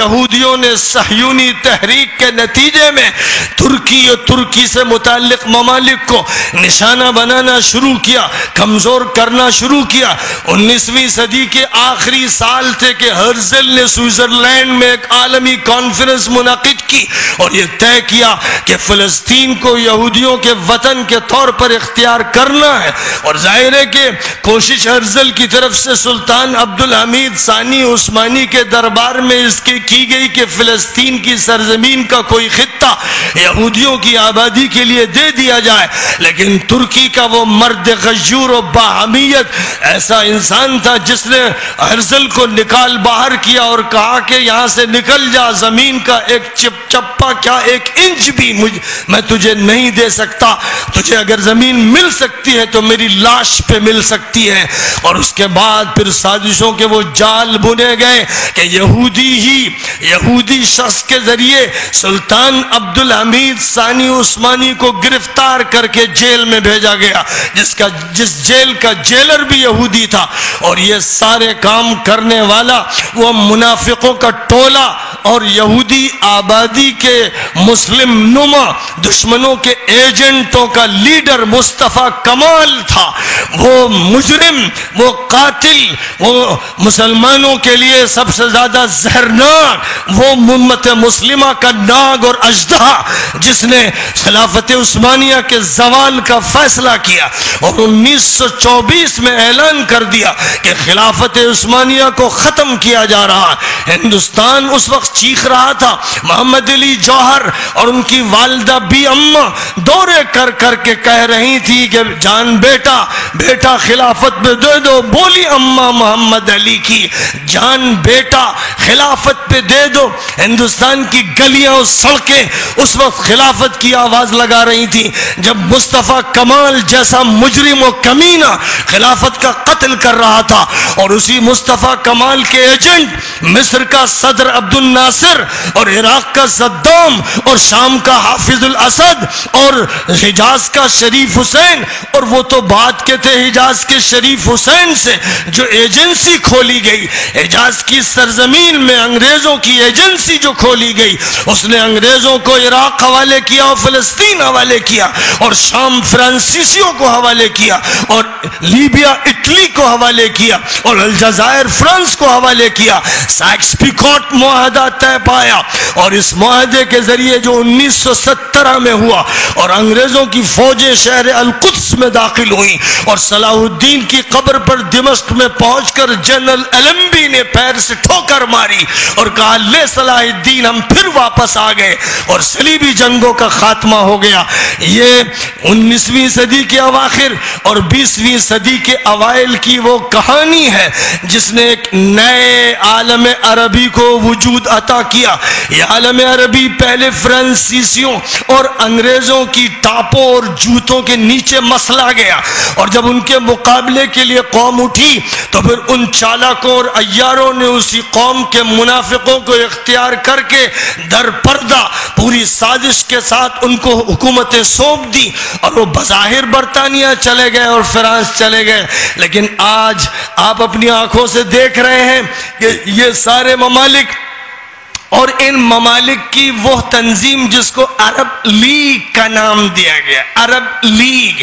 یہودیوں نے صہیونی تحریک کے نتیجے میں ترکی اور ترکی سے متعلق ممالک کو نشانہ بنانا شروع کیا، کمزور کرنا شروع کیا۔ انیسویں صدی کے آخری سال تھے کہ ہرزل نے سوئٹزرلینڈ میں ایک عالمی کانفرنس منعقد کی اور یہ طے کیا کہ فلسطین کو یہودیوں کے وطن کے طور پر اختیار کرنا ہے۔ اور ظاہر ہے کہ کوشش ہرزل کی طرف سے سلطان عبد الحمید ثانی عثمانی کے دربار میں اس کی کی گئی کہ فلسطین کی سرزمین کا کوئی خطہ یہودیوں کی آبادی کے لیے دے دیا جائے، لیکن ترکی کا وہ مرد غجور و باہمیت ایسا انسان تھا جس نے ہرزل کو نکال باہر کیا اور کہا کہ یہاں سے نکل جا، زمین کا ایک چپ چپا کیا، ایک انچ بھی مجھ، میں تجھے نہیں دے سکتا۔ تجھے اگر زمین مل سکتی ہے تو میری لاش پہ مل سکتی ہے۔ اور اس کے بعد پھر سازشوں کے وہ جال بنے گئے کہ یہودی ہی یہودی شخص کے ذریعے سلطان عبد الحمید ثانی عثمانی کو گرفتار کر کے جیل میں بھیجا گیا، جس کا جس جیل کا جیلر بھی یہودی تھا۔ اور یہ سارے کام کرنے والا، وہ منافقوں کا ٹولہ اور یہودی آبادی کے مسلم نما، دشمنوں کے ایجنٹوں کا لیڈر مصطفیٰ کمال تھا۔ وہ مجرم، وہ قاتل، وہ مسلمانوں کے لیے سب سے زیادہ زہرناک وہ امت مسلمہ کا ناگ اور اجدہ جس نے خلافت عثمانیہ کے زوال کا فیصلہ کیا اور انیس سو چوبیس میں اعلان کر دیا کہ خلافت عثمانیہ کو ختم کیا جا رہا ہندوستان اس وقت چیخ رہا تھا۔ محمد علی جوہر اور ان کی والدہ بھی اما دورے کر کر کے کہہ رہی تھی کہ جان بیٹا بیٹا خلافت پہ دے دو، بولی اما محمد علی کی۔ جان بیٹا، خلافت پہ دے دو۔ ہندوستان کی گلیاں اور سڑکیں اس وقت خلافت کی آواز لگا رہی تھی جب مصطفیٰ کمال جیسا مجرم و کمینہ خلافت کا قتل کر رہا تھا اور اسی مصطفیٰ کمال کے ایجنٹ مصر کا صدر عبد الناصر اور عراق کا صدام اور شام کا حافظ الاسد اور حجاز کا شریف حسین اور وہ تو بات کے تھے حجاز کے شریف حسین سے جو ایجنسی کھولی گئی۔ حجاز کی سرزمین میں انگریز انگریزوں کی ایجنسی جو کھولی گئی، اس نے انگریزوں کو عراق حوالے کیا اور فلسطین حوالے کیا اور شام فرانسیسیوں کو حوالے کیا اور لیبیا اٹلی کو حوالے کیا اور الجزائر فرانس کو حوالے کیا۔ سائکس پیکوٹ معاہدہ طے پایا اور اس معاہدے کے ذریعے جو انیس سو سترہ میں ہوا اور انگریزوں کی فوجیں شہر القدس میں داخل ہوئیں اور صلاح الدین کی قبر پر دمشق میں پہنچ کر جنرل ایلمبی نے پیر سے ٹھوکر ماری اور کہا لے صلاح الدین، ہم پھر واپس آ گئے اور صلیبی جنگوں کا خاتمہ ہو گیا۔ یہ انیسویں صدی کے اواخر اور بیسویں صدی کے اوائل کی وہ کہانی ہے جس نے ایک نئے عالم عربی کو وجود عطا کیا۔ یہ عالم عربی پہلے فرانسیسیوں اور انگریزوں کی ٹاپوں اور جوتوں کے نیچے مسلا گیا اور جب ان کے مقابلے کے لیے قوم اٹھی تو پھر ان چالکوں اور ایاروں نے اسی قوم کے منافق منافقوں کو اختیار کر کے در پردہ پوری سازش کے ساتھ ان کو حکومتیں سونپ دی اور وہ بظاہر برطانیہ چلے گئے اور فرانس چلے گئے۔ لیکن آج آپ اپنی آنکھوں سے دیکھ رہے ہیں کہ یہ سارے ممالک اور ان ممالک کی وہ تنظیم جس کو عرب لیگ کا نام دیا گیا۔ عرب لیگ۔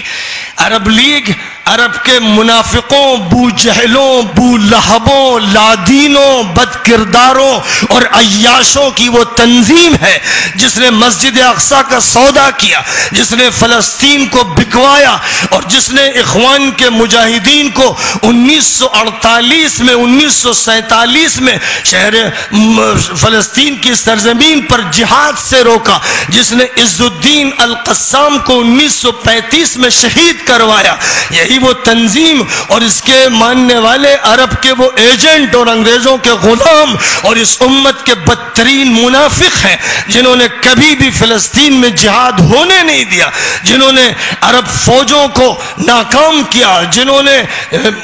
عرب لیگ عرب کے منافقوں، بو جہلوں، بو لہبوں، لادینوں، بد کرداروں اور عیاشوں کی وہ تنظیم ہے جس نے مسجد اقسا کا سودا کیا، جس نے فلسطین کو بکوایا اور جس نے اخوان کے مجاہدین کو انیس سو اڑتالیس میں، انیس سو سینتالیس میں شہر فلسطین کی سرزمین پر جہاد سے روکا، جس نے عز الدین القسام کو انیس سو پینتیس میں شہید کروایا۔ یہی وہ تنظیم اور اس کے ماننے والے عرب کے وہ ایجنٹ اور انگریزوں کے غلام اور اس امت کے بدترین منافق ہیں، جنہوں نے کبھی بھی فلسطین میں جہاد ہونے نہیں دیا، جنہوں نے عرب فوجوں کو ناکام کیا، جنہوں نے،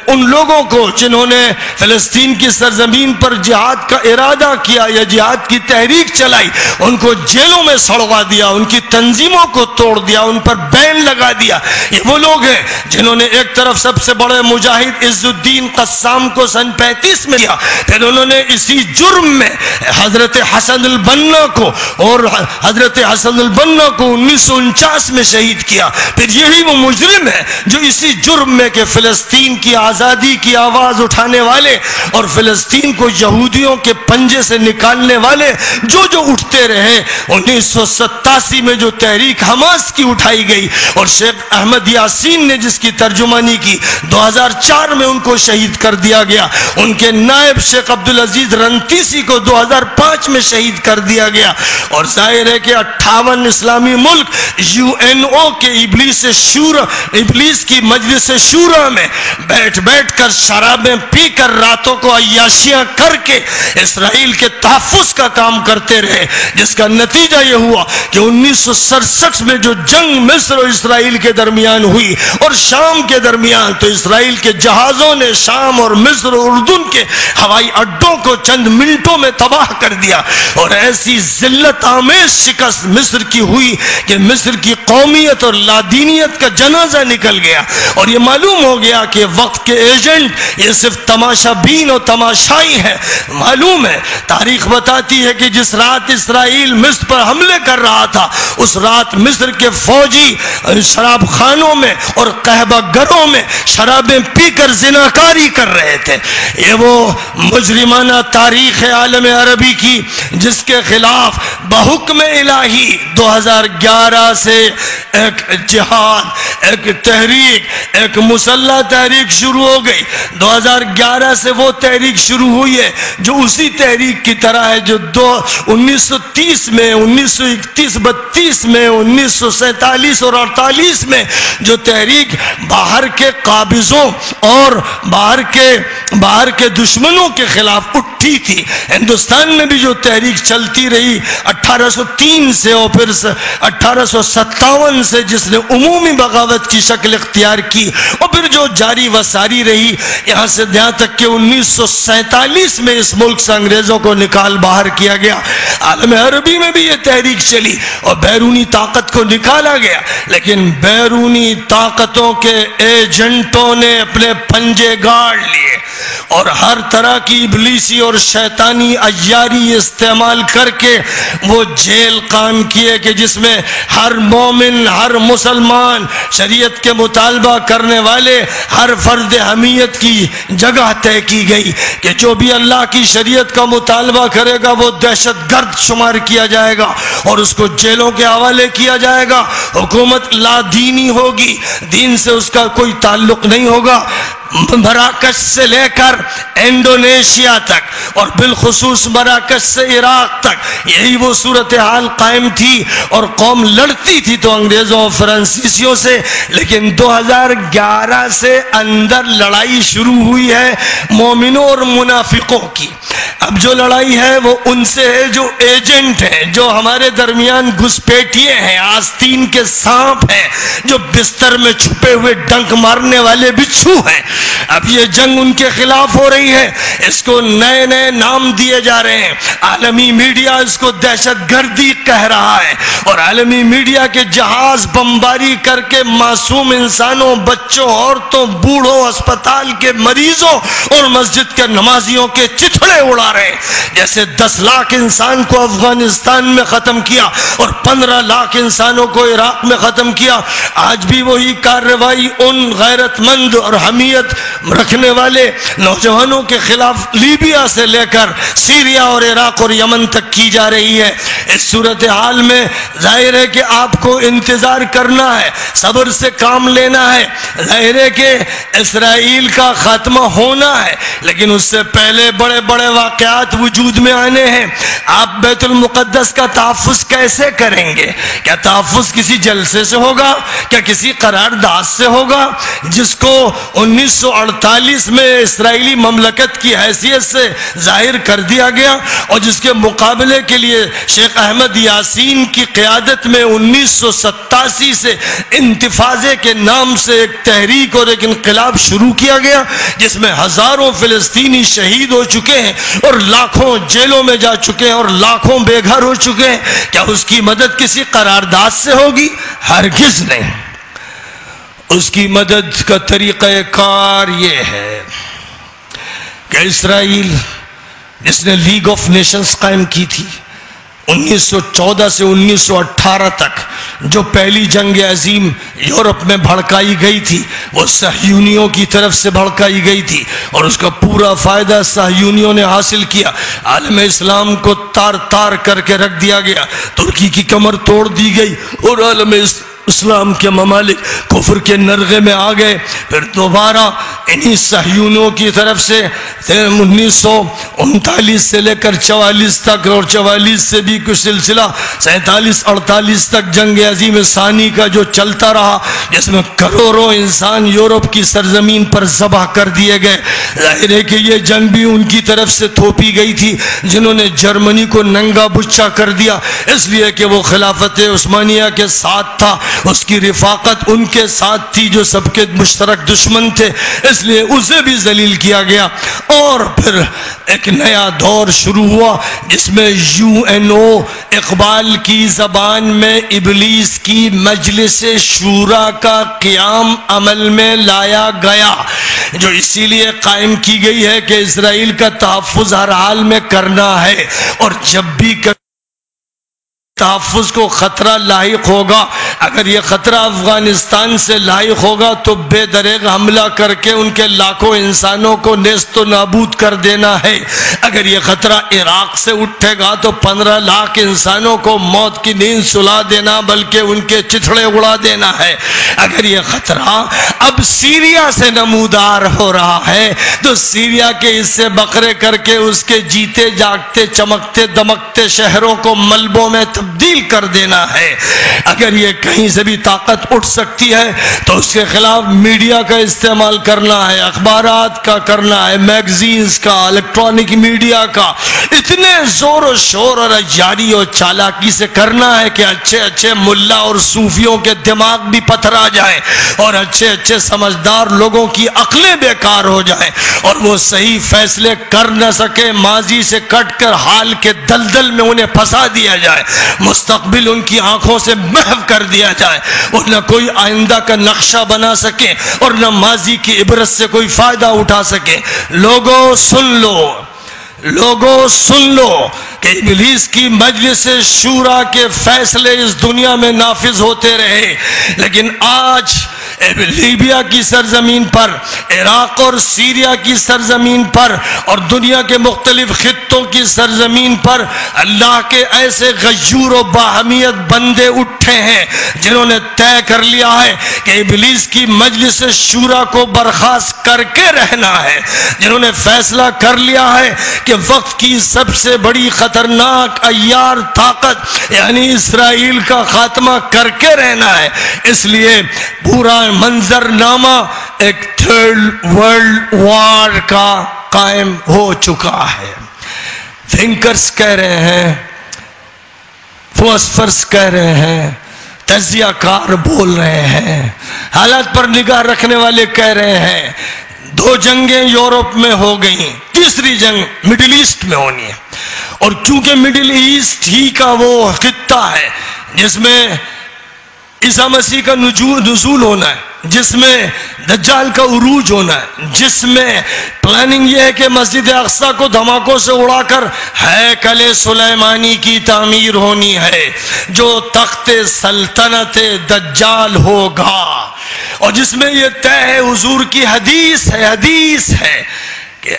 ان لوگوں کو جنہوں نے فلسطین کی سرزمین پر جہاد کا ارادہ کیا یا جہاد کی تحریک چلائی، ان کو جیلوں میں سڑوا دیا، ان کی تنظیموں کو توڑ دیا، ان پر بین لگا دیا۔ یہ وہ لوگ ہیں جنہوں نے ایک ایک طرف سب سے بڑے مجاہد عز الدین قسام کو سن پینتیس میں کیا پھر انہوں نے اسی جرم میں حضرت حسن البنا کو اور حضرت حسن البنا کو انیس سو انچاس میں شہید کیا۔ پھر یہی وہ مجرم ہے جو اسی جرم میں کہ فلسطین کی آزادی کی آواز اٹھانے والے اور فلسطین کو یہودیوں کے پنجے سے نکالنے والے جو جو اٹھتے رہے۔ انیس سو ستاسی میں جو تحریک حماس کی اٹھائی گئی اور شیخ احمد یاسین نے جس کی ترجمہ ترجمانی کی۔ دو ہزار چار میں ان کو شہید کر دیا گیا۔ ان کے نائب شیخ عبدالعزیز رنتیسی کو دو ہزار پانچ میں شہید کر دیا گیا۔ اور ظاہر ہے کہ اٹھاون اسلامی ملک یو این او کے ابلیس شورا، ابلیس کی مجلس شورا میں بیٹھ بیٹھ کر شرابیں پی کر راتوں کو عیاشیاں کر کے اسرائیل کے تحفظ کا کام کرتے رہے۔ جس کا نتیجہ یہ ہوا کہ انیس سو سڑسٹھ میں جو جنگ مصر و اسرائیل کے درمیان ہوئی اور شام کے درمیان تو اسرائیل کے جہازوں نے شام اور مصر اور اردن کے ہوائی اڈوں کو چند منٹوں میں تباہ کر دیا اور ایسی ذلت آمیز شکست مصر کی ہوئی کہ مصر کی قومیت اور لادینیت کا جنازہ نکل گیا اور یہ معلوم ہو گیا کہ وقت کے ایجنٹ یہ صرف تماشا بین اور تماشائی ہے معلوم ہے، تاریخ بتاتی ہے کہ جس رات اسرائیل مصر پر حملے کر رہا تھا، اس رات مصر کے فوجی شراب خانوں میں اور قہبہ گروں میں شرابیں پی کر زناکاری کر رہے تھے۔ یہ وہ مجرمانہ تاریخ عالم عربی کی، جس کے خلاف بحکم الہی دو ہزار گیارہ سے ایک جہاد، ایک تحریک، ایک مسلح تحریک شروع ہو گئی۔ دو ہزار گیارہ سے وہ تحریک شروع ہوئی ہے جو اسی تحریک کی طرح ہے جو دو، انیس سو تیس میں، انیس سو اکتیس، بتیس میں، انیس سو سینتالیس اور اڑتالیس میں جو تحریک باہر کے قابضوں اور باہر کے باہر کے دشمنوں کے خلاف اٹھی تھی۔ ہندوستان میں بھی جو تحریک چلتی رہی، اٹھارہ سو تین سے اور پھر اٹھارہ سو ستاون سے جس نے عمومی بغاوت کی شکل اختیار کی اور پھر جو جاری و ساری رہی، یہاں سے یہاں تک کہ انیس سو سینتالیس میں اس ملک سے انگریزوں کو نکال باہر کیا گیا۔ عالم عربی میں بھی یہ تحریک چلی اور بیرونی طاقت کو نکالا گیا۔ لیکن بیرونی طاقتوں کے ایجنٹوں نے اپنے پنجے گاڑ لیے۔ اور ہر طرح کی ابلیسی اور شیطانی ایاری استعمال کر کے وہ جیل قائم کیے کہ جس میں ہر مومن، ہر مسلمان، شریعت کے مطالبہ کرنے والے، ہر فرد حمیت کی جگہ طے کی گئی کہ جو بھی اللہ کی شریعت کا مطالبہ کرے گا، وہ دہشت گرد شمار کیا جائے گا اور اس کو جیلوں کے حوالے کیا جائے گا۔ حکومت لا دینی ہوگی، دین سے اس کا کوئی تعلق نہیں ہوگا۔ مراکش سے لے کر انڈونیشیا تک اور بالخصوص مراکش سے عراق تک، یہی وہ صورتحال قائم تھی اور قوم لڑتی تھی تو انگریزوں اور فرانسیسیوں سے، لیکن دو ہزار گیارہ سے اندر لڑائی شروع ہوئی ہے مومنوں اور منافقوں کی۔ اب جو لڑائی ہے وہ ان سے ہے جو ایجنٹ ہیں، جو ہمارے درمیان گھسپیٹیے ہیں، آستین کے سانپ ہیں، جو بستر میں چھپے ہوئے ڈنک مارنے والے بچھو ہیں۔ اب یہ جنگ ان کے خلاف صاف ہو رہی ہے۔ اس کو نئے نئے نام دیے جا رہے ہیں۔ عالمی میڈیا اس کو دہشت گردی کہہ رہا ہے۔ اور عالمی میڈیا کے جہاز بمباری کر کے معصوم انسانوں، بچوں، عورتوں، بوڑھوں، اسپتال کے مریضوں اور مسجد کے نمازیوں کے چتھڑے اڑا رہے ہیں۔ جیسے دس لاکھ انسان کو افغانستان میں ختم کیا اور پندرہ لاکھ انسانوں کو عراق میں ختم کیا۔ آج بھی وہی کارروائی ان غیرت مند اور حمیت رکھنے والے نو نوجوانوں کے خلاف لیبیا سے لے کر سیریا اور عراق اور یمن تک کی جا رہی ہے۔ اس صورت حال میں ظاہر ہے کہ آپ کو انتظار کرنا ہے، صبر سے کام لینا ہے۔ ظاہر ہے کہ اسرائیل کا خاتمہ ہونا ہے، لیکن اس سے پہلے بڑے بڑے واقعات وجود میں آنے ہیں۔ آپ بیت المقدس کا تحفظ کیسے کریں گے؟ کیا تحفظ کسی جلسے سے ہوگا؟ کیا کسی قرارداد سے ہوگا؟ جس کو انیس سو اڑتالیس میں اسرائیل اسرائیلی مملکت کی حیثیت سے ظاہر کر دیا گیا اور جس کے مقابلے کے لیے شیخ احمد یاسین کی قیادت میں انیس سو ستاسی سے انتفاضے کے نام سے ایک تحریک اور ایک انقلاب شروع کیا گیا، جس میں ہزاروں فلسطینی شہید ہو چکے ہیں اور لاکھوں جیلوں میں جا چکے ہیں اور لاکھوں بے گھر ہو چکے ہیں۔ کیا اس کی مدد کسی قرارداد سے ہوگی؟ ہرگز نہیں۔ اس کی مدد کا طریقہ کار یہ ہے کہ اسرائیل جس نے لیگ آف نیشنز قائم کی تھی، انیس سو چودہ سے انیس سو اٹھارہ تک جو پہلی جنگ عظیم یورپ میں بھڑکائی گئی تھی، وہ سہیونیوں کی طرف سے بھڑکائی گئی تھی اور اس کا پورا فائدہ سہیونیوں نے حاصل کیا۔ عالم اسلام کو تار تار کر کے رکھ دیا گیا۔ ترکی کی کمر توڑ دی گئی اور عالم اسلام اسلام کے ممالک کفر کے نرغے میں آ گئے، پھر دوبارہ انہی سہیونوں کی طرف سے انیس سو انتالیس سے لے کر چوالیس تک اور چوالیس سے بھی کچھ سلسلہ سینتالیس، اڑتالیس تک جنگ عظیم ثانی کا جو چلتا رہا، جس میں کروڑوں انسان یورپ کی سرزمین پر ذبح کر دیے گئے۔ ظاہر ہے کہ یہ جنگ بھی ان کی طرف سے تھوپی گئی تھی، جنہوں نے جرمنی کو ننگا بچا کر دیا۔ اس لیے کہ وہ خلافت عثمانیہ کے ساتھ تھا۔ اس کی رفاقت ان کے ساتھ تھی جو سب کے مشترک دشمن تھے، اس لیے اسے بھی ذلیل کیا گیا۔ اور پھر ایک نیا دور شروع ہوا، جس میں یو این او اقبال کی زبان میں ابلیس کی مجلس شورا کا قیام عمل میں لایا گیا، جو اسی لیے قائم کی گئی ہے کہ اسرائیل کا تحفظ ہر حال میں کرنا ہے۔ اور جب بھی کر تحفظ کو خطرہ لاحق ہوگا۔ اگر یہ خطرہ افغانستان سے لاحق ہوگا تو بے دریغ حملہ کر کے ان کے لاکھوں انسانوں کو نیست و نابود کر دینا ہے۔ اگر یہ خطرہ عراق سے اٹھے گا تو پندرہ لاکھ انسانوں کو موت کی نیند سلا دینا، بلکہ ان کے چتھڑے اڑا دینا ہے۔ اگر یہ خطرہ اب سیریا سے نمودار ہو رہا ہے تو سیریا کے اس سے بکرے کر کے اس کے جیتے جاگتے، چمکتے، دمکتے شہروں کو ملبوں میں تبدیل کر دینا ہے۔ اگر یہ کہیں سے بھی طاقت اٹھ سکتی ہے، تو اس کے خلاف میڈیا کا استعمال کرنا ہے، اخبارات کا کرنا ہے میگزینز کا الیکٹرانک میڈیا کا۔ اتنے زور و شور اور جاری اور چالاکی سے کرنا ہے کہ اچھے اچھے ملا اور صوفیوں کے دماغ بھی پتھر آ جائیں اور اچھے اچھے سمجھدار لوگوں کی عقلیں بیکار ہو جائیں اور وہ صحیح فیصلے کر نہ سکے، ماضی سے کٹ کر حال کے دلدل میں انہیں پھنسا دیا جائے۔ مستقبل ان کی آنکھوں سے محو کر دیا جائے اور نہ کوئی آئندہ کا نقشہ بنا سکے اور نہ ماضی کی عبرت سے کوئی فائدہ اٹھا سکے۔ لوگوں، سن لو۔ لوگوں، سن لو کہ ابلیس کی مجلس شورا کے فیصلے اس دنیا میں نافذ ہوتے رہے۔ لیکن آج لیبیا کی سرزمین پر، عراق اور سیریا کی سرزمین پر اور دنیا کے مختلف خطوں کی سرزمین پر اللہ کے ایسے غیور و باہمیت بندے اٹھے ہیں جنہوں نے طے کر لیا ہے کہ ابلیس کی مجلس شورا کو برخاست کر کے رہنا ہے۔ جنہوں نے فیصلہ کر لیا ہے کہ وقت کی سب سے بڑی خطرناک ایار طاقت یعنی اسرائیل کا خاتمہ کر کے رہنا ہے۔ اس لیے پورا منظر نامہ ایک تھرڈ ورلڈ وار کا قائم ہو چکا ہے۔ تھنکرز کہہ رہے ہیں فوسفرز کہہ رہے ہیں تجزیہ کار بول رہے ہیں۔ حالات پر نگاہ رکھنے والے کہہ رہے ہیں، دو جنگیں یورپ میں ہو گئیں، تیسری جنگ مڈل ایسٹ میں ہونی ہے۔ اور چونکہ مڈل ایسٹ ہی کا وہ خطہ ہے، جس میں عیسیٰ مسیح کا نزول ہونا ہے، جس میں دجال کا عروج ہونا ہے، جس میں پلاننگ یہ ہے کہ مسجد اقصا کو دھماکوں سے اڑا کر ہے کل سلیمانی کی تعمیر ہونی ہے، جو تخت سلطنت دجال ہوگا۔ اور جس میں یہ طے ہے، حضور کی حدیث ہے حدیث ہے کہ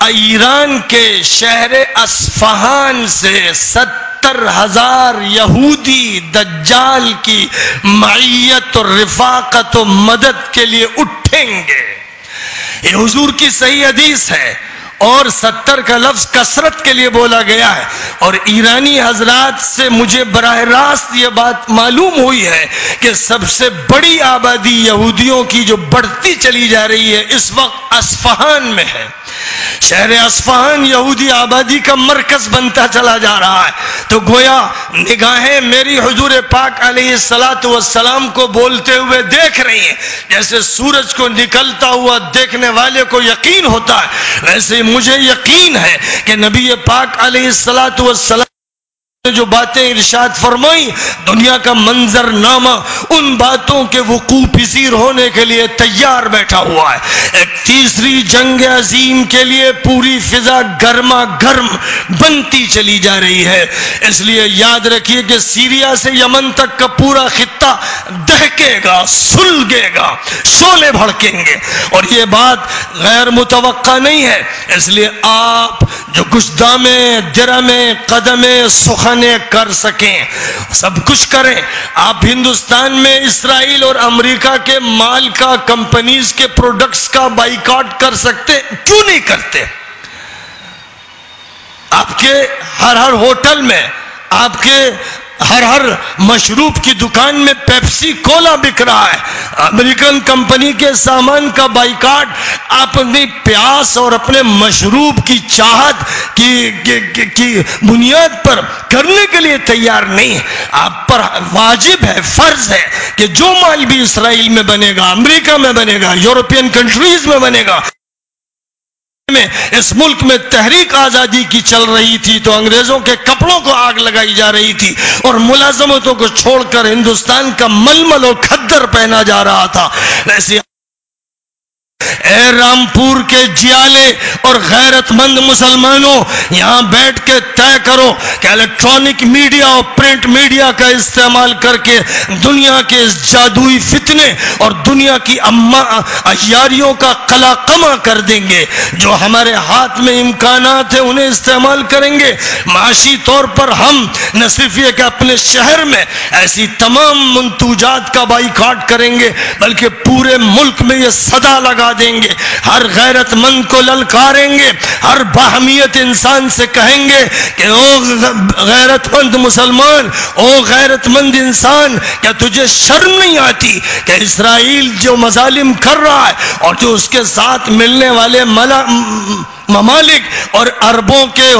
ایران کے شہر اسفہان سے ست ستر ہزار یہودی دجال کی معیت اور رفاقت و مدد کے لیے اٹھیں گے۔ یہ حضور کی صحیح حدیث ہے اور ستر کا لفظ کثرت کے لیے بولا گیا ہے۔ اور ایرانی حضرات سے مجھے براہ راست یہ بات معلوم ہوئی ہے کہ سب سے بڑی آبادی یہودیوں کی جو بڑھتی چلی جا رہی ہے اس وقت اسفہان میں ہے۔ شہر اسفان یہودی آبادی کا مرکز بنتا چلا جا رہا ہے۔ تو گویا نگاہیں میری حضور پاک علیہ السلاۃ والسلام کو بولتے ہوئے دیکھ رہی ہیں۔ جیسے سورج کو نکلتا ہوا دیکھنے والے کو یقین ہوتا ہے، ویسے مجھے یقین ہے کہ نبی پاک علیہ السلاۃ والسلام جو باتیں ارشاد فرمائی دنیا کا منظر نامہ ان باتوں کے وقوع پذیر ہونے کے لیے تیار بیٹھا ہوا ہے۔ ایک تیسری جنگ عظیم کے لیے پوری فضا گرما گرم بنتی چلی جا رہی ہے۔ اس لیے یاد رکھیے کہ سیریا سے یمن تک کا پورا خطہ دہکے گا، سلگے گا شولے بھڑکیں گے۔ اور یہ بات غیر متوقع نہیں ہے۔ اس لیے آپ جو گشدامے درمے قدمے سخنے کر سکیں۔ سب کچھ کریں۔ آپ ہندوستان میں اسرائیل اور امریکہ کے مال کا کمپنیز کے پروڈکٹس کا بائیکاٹ کر سکتے، کیوں نہیں کرتے؟ آپ کے ہر ہر ہوٹل میں، آپ کے ہر ہر مشروب کی دکان میں پیپسی کولا بک رہا ہے۔ امریکن کمپنی کے سامان کا بائیکاٹ آپ اپنی پیاس اور اپنے مشروب کی چاہت کی, کی, کی, کی بنیاد پر کرنے کے لیے تیار نہیں آپ پر واجب ہے فرض ہے کہ جو مال بھی اسرائیل میں بنے گا امریکہ میں بنے گا یورپین کنٹریز میں بنے گا۔ میں اس ملک میں تحریک آزادی کی چل رہی تھی تو انگریزوں کے کپڑوں کو آگ لگائی جا رہی تھی اور ملازمتوں کو چھوڑ کر ہندوستان کا ململ و کھدر پہنا جا رہا تھا۔ ایسی اے رامپور کے جیالے اور غیرت مند مسلمانوں، یہاں بیٹھ کے طے کرو کہ الیکٹرانک میڈیا اور پرنٹ میڈیا کا استعمال کر کے دنیا کے اس جادوئی فتنے اور دنیا کی احیاریوں کا قلا کما کر دیں گے۔ جو ہمارے ہاتھ میں امکانات ہیں، انہیں استعمال کریں گے۔ معاشی طور پر ہم، نہ صرف یہ کہ اپنے شہر میں ایسی تمام منتوجات کا بائی کاٹ کریں گے، بلکہ پورے ملک میں یہ صدا لگا دیں گے، ہر غیرت مند کو للکاریں گے، ہر باہمیت انسان سے کہیں گے کہ او غیرت مند مسلمان، او غیرت مند انسان، کیا تجھے شرم نہیں آتی کہ اسرائیل جو مظالم کر رہا ہے اور جو اس کے ساتھ ملنے والے ملا ممالک اور عربوں کے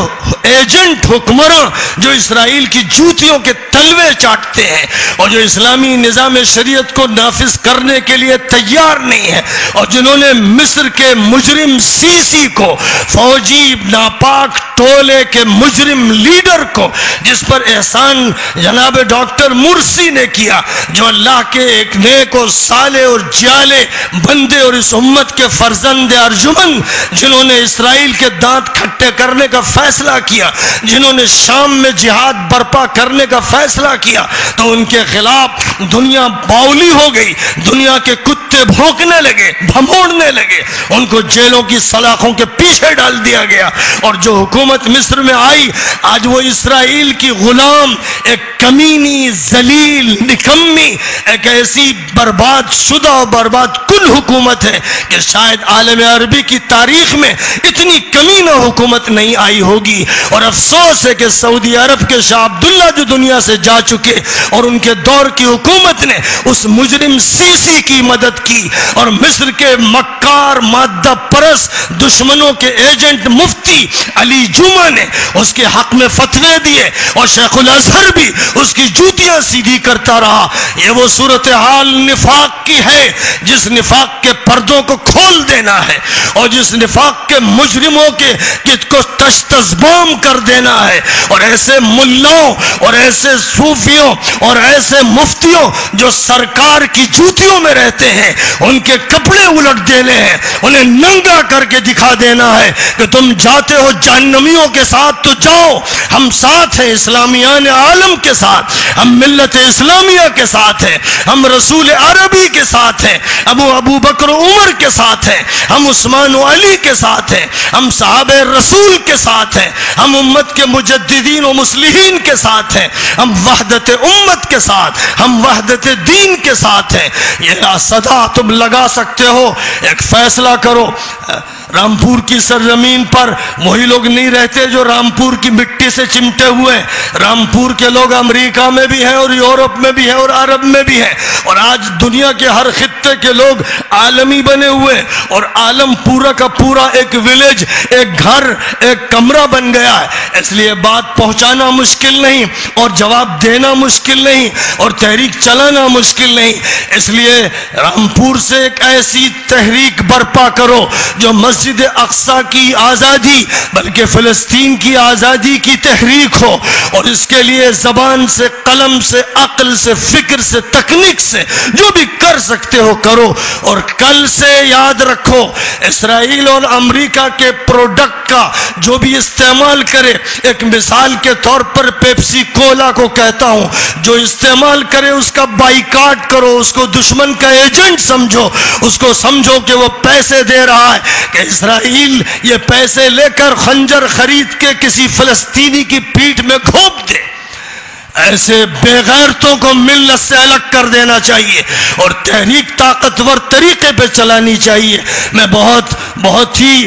ایجنٹ حکمراں جو اسرائیل کی جوتیوں کے تلوے چاٹتے ہیں اور جو اسلامی نظام شریعت کو نافذ کرنے کے لیے تیار نہیں ہے اور جنہوں نے مصر کے مجرم سی سی کو، فوجی ناپاک ٹولے کے مجرم لیڈر کو، جس پر احسان جناب ڈاکٹر مرسی نے کیا، جو اللہ کے ایک نیک اور سالے اور جیالے بندے اور اس امت کے فرزند ارجمن، جنہوں نے اسرائیل اسرائیل کے دانت کھٹے کرنے کا فیصلہ کیا، جنہوں نے شام میں جہاد برپا کرنے کا فیصلہ کیا، تو ان کے خلاف دنیا باؤلی ہو گئی، دنیا کے کتے بھونکنے لگے، بھموڑنے لگے۔ ان کو جیلوں کی سلاخوں کے پیچھے ڈال دیا گیا۔ اور جو حکومت مصر میں آئی، آج وہ اسرائیل کی غلام، ایک کمینی زلیل نکمی ایک ایسی برباد شدہ برباد کل حکومت ہے کہ شاید عالم عربی کی تاریخ میں اتنی اتنی کمی نہ حکومت نہیں آئی ہوگی اور افسوس ہے کہ سعودی عرب کے شاہ عبداللہ جو دنیا سے جا چکے اور ان کے دور کی حکومت نے اس مجرم سی سی کی مدد کی اور مصر کے مکار مادہ پرس دشمنوں کے ایجنٹ مفتی علی جمعہ نے اس کے حق میں فتوے دیے اور شیخ الازہر بھی اس کی جوتیاں سیدھی کرتا رہا۔ یہ وہ صورتحال نفاق کی ہے جس نفاق کے پردوں کو کھول دینا ہے اور جس نفاق کے مجرم مجرموں کے کت کو تشتزبام کر دینا ہے اور ایسے ملوں اور ایسے صوفیوں اور ایسے مفتیوں جو سرکار کی جوتیوں میں رہتے ہیں، ان کے کپڑے الٹ دینے ہیں، انہیں ننگا کر کے دکھا دینا ہے کہ تم جاتے ہو جہنمیوں کے ساتھ تو جاؤ، ہم ساتھ ہیں اسلامیان عالم کے ساتھ، ہم ملت اسلامیہ کے ساتھ ہیں، ہم رسول عربی کے ساتھ ہیں، ابو ابو بکر عمر کے ساتھ ہیں، ہم عثمان و علی کے ساتھ ہیں ہم صحاب رسول کے ساتھ ہیں، ہم امت کے مجددین و مسلحین کے ساتھ ہیں، ہم وحدت امت کے ساتھ، ہم وحدت دین کے ساتھ ہیں۔ یہ صدا تم لگا سکتے ہو، ایک فیصلہ کرو۔ رامپور کی سرزمین پر وہی لوگ نہیں رہتے جو رامپور کی مٹی سے چمٹے ہوئے رامپور کے لوگ امریکہ میں بھی ہیں اور یورپ میں بھی ہیں اور عرب میں بھی ہیں۔ اور آج دنیا کے ہر خطے کے لوگ عالمی بنے ہوئے اور عالم پورا کا پورا ایک ولیج، ایک گھر، ایک کمرہ بن گیا ہے۔ اس لیے بات پہنچانا مشکل نہیں اور جواب دینا مشکل نہیں اور تحریک چلانا مشکل نہیں۔ اس لیے رامپور سے ایک ایسی تحریک برپا کرو جو مسجد مسجد اقسا کی آزادی، بلکہ فلسطین کی آزادی کی تحریک ہو۔ اور اس کے لیے زبان سے، قلم سے، عقل سے، فکر سے، تکنیک سے جو بھی کر سکتے ہو کرو۔ اور کل سے یاد رکھو، اسرائیل اور امریکہ کے پروڈکٹ کا جو بھی استعمال کرے۔ ایک مثال کے طور پر پیپسی کولا کو کہتا ہوں۔ جو استعمال کرے، اس کا بائیکاٹ کرو، اس کو دشمن کا ایجنٹ سمجھو۔ اس کو سمجھو کہ وہ پیسے دے رہا ہے، کہ اسرائیل یہ پیسے لے کر خنجر خرید کے کسی فلسطینی کی پیٹ میں گھوپ دے۔ ایسے بے غیرتوں کو ملت سے الگ کر دینا چاہیے اور تحریک طاقتور طریقے پہ چلانی چاہیے۔ میں بہت بہت ہی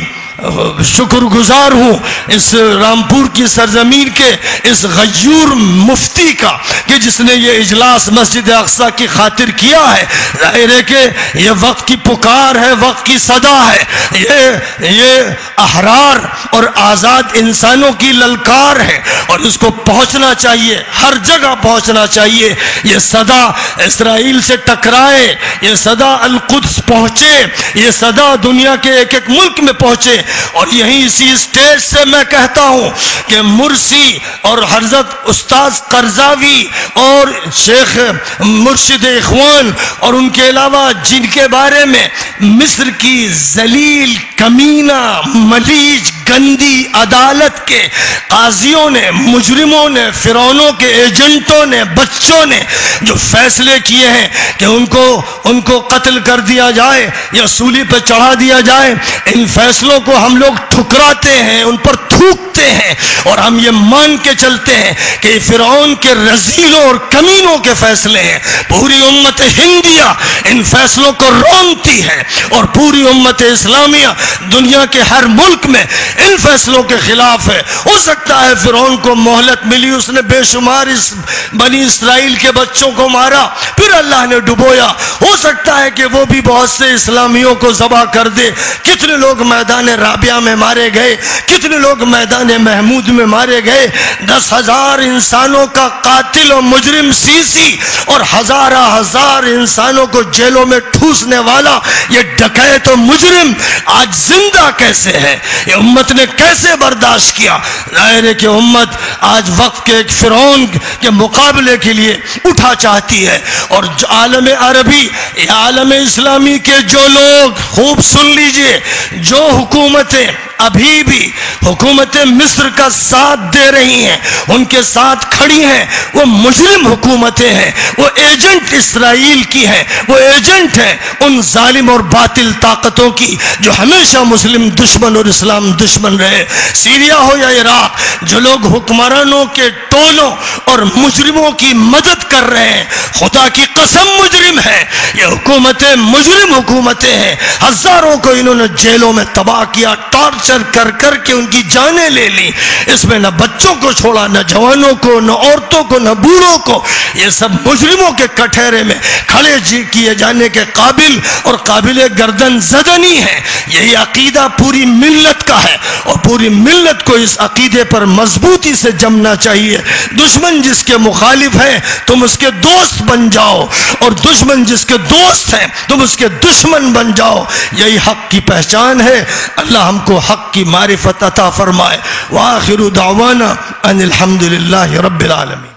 شکر گزار ہوں اس رامپور کی سرزمین کے اس غیور مفتی کا کہ جس نے یہ اجلاس مسجد اقسا کی خاطر کیا ہے۔ ظاہر ہے کہ یہ وقت کی پکار ہے، وقت کی صدا ہے۔ یہ یہ احرار اور آزاد انسانوں کی للکار ہے اور اس کو پہنچنا چاہیے، ہر جگہ پہنچنا چاہیے۔ یہ صدا اسرائیل سے ٹکرائے، یہ صدا القدس پہنچے، یہ صدا دنیا کے ایک ایک ملک میں پہنچے۔ اور یہی اسی اسٹیج سے میں کہتا ہوں کہ مرسی اور حضرت استاذ قرضاوی اور شیخ مرشد اخوان اور ان کے علاوہ جن کے بارے میں مصر کی ذلیل کمینہ ملیج گندی عدالت کے قاضیوں نے، مجرموں نے فرونوں کے ایجنٹوں نے، بچوں نے جو فیصلے کیے ہیں کہ ان کو ان کو قتل کر دیا جائے یا سولی پہ چڑھا دیا جائے، ان فیصلوں کو ہم لوگ ٹھکراتے ہیں، ان پر تھوکتے ہیں اور ہم یہ مان کے چلتے ہیں کہ فرعون کے رزیلوں اور کمینوں کے فیصلے ہیں۔ پوری امت ہندیا ان فیصلوں کو رونتی ہے اور پوری امت اسلامیہ دنیا کے ہر ملک میں ان فیصلوں کے خلاف ہے۔ ہے۔ ہو سکتا ہے فرعون کو مہلت ملی، اس نے بے شمار اس بنی اسرائیل کے بچوں کو مارا، پھر اللہ نے ڈبویا۔ ہو سکتا ہے کہ وہ بھی بہت سے اسلامیوں کو ذبح کر دے۔ کتنے لوگ میدان رابعہ میں مارے گئے، کتنے لوگ میدان محمود میں مارے گئے۔ دس ہزار انسانوں کا قاتل و مجرم سیسی اور ہزارہ ہزار انسانوں کو جیلوں میں ٹھوسنے والا، یہ ڈکیت و مجرم آج زندہ کیسے ہے؟ یہ امت نے کیسے برداشت کیا؟ ظاہر ہے کہ امت آج وقت کے ایک فرعون کے مقابلے کے لیے اٹھا چاہتی ہے۔ اور عالم عربی یا عالم اسلامی کے جو لوگ، خوب سن لیجیے، جو حکومتیں ابھی بھی حکومت مصر کا ساتھ دے رہی ہیں، ان کے ساتھ کھڑی ہیں، وہ مجرم حکومتیں ہیں، وہ ایجنٹ اسرائیل کی ہیں، وہ ایجنٹ ہیں ان ظالم اور باطل طاقتوں کی جو ہمیشہ مسلم دشمن اور اسلام دشمن رہے۔ سیریا ہو یا عراق، جو لوگ حکمرانوں کے ٹولوں اور مجرموں کی مدد کر رہے ہیں، خدا کی قسم مجرم ہے یہ حکومتیں مجرم حکومتیں ہیں۔ ہزاروں کو انہوں نے جیلوں میں تباہ کیا، ٹارچر کر کر کے ان کی جانیں لے لی اس میں نہ بچوں کو چھوڑا، نہ جوانوں کو، نہ عورتوں کو، نہ بوڑھوں کو۔ یہ سب مجرموں کے کٹہرے میں کھڑے جی کیے جانے کے قابل اور قابل گردن زدنی ہے۔ یہی عقیدہ پوری ملت کا ہے اور پوری ملت کو اس عقیدے پر مضبوطی سے جمنا چاہیے۔ دشمن جس کے مخالف ہے تم اس کے دوست بن جاؤ۔ اور دشمن جس کے دوست ہیں، تم اس کے دشمن بن جاؤ۔ یہی حق کی پہچان ہے۔ اللہ ہم کو حق کی معرفت عطا فرمائے۔ وآخر دعوانا ان الحمد للہ رب العالمین۔